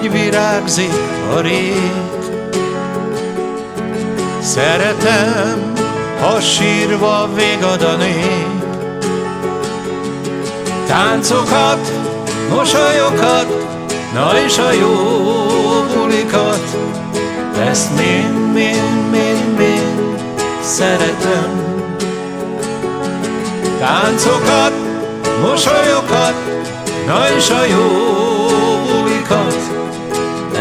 hogy virágzik a rég. Szeretem, ha sírva végad a nép. Táncokat, mosolyokat, na és a jó bulikat, ezt mind, mind, mind, mind szeretem. Táncokat, mosolyokat, na és a jó bulikat,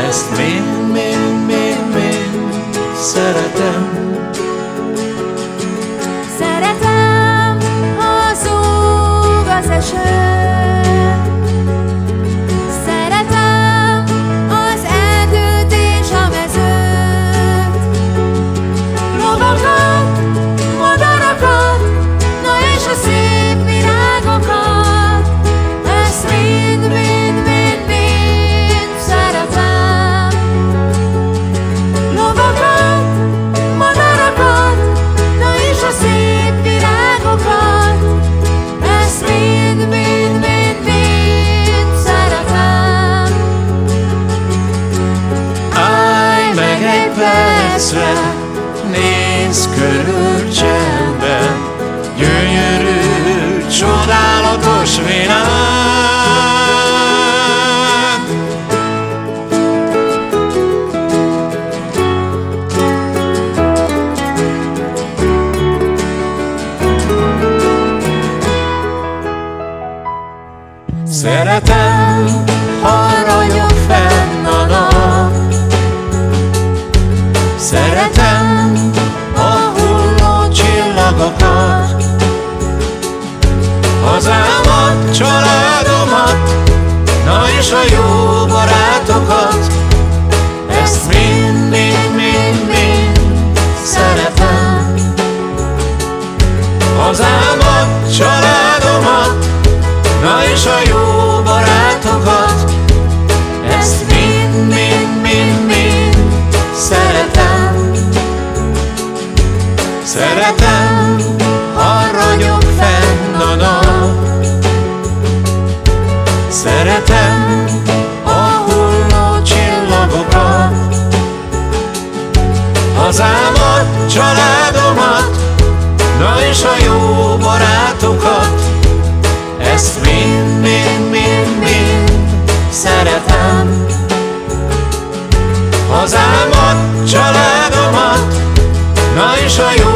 ezt mind, mind, mind, mind szeretem. Percre, nézz körül csendben, gyönyörű, csodálatos világ. Szeretem, Hazámat, családomat, na és a jó barátokat. Ezt mind, mind, mind, mind szeretem. Hazámat, családomat, na és a jó és a jó barátokat. Ezt mind, mind, mind, mind szeretem Hazámat, családomat, na és a jó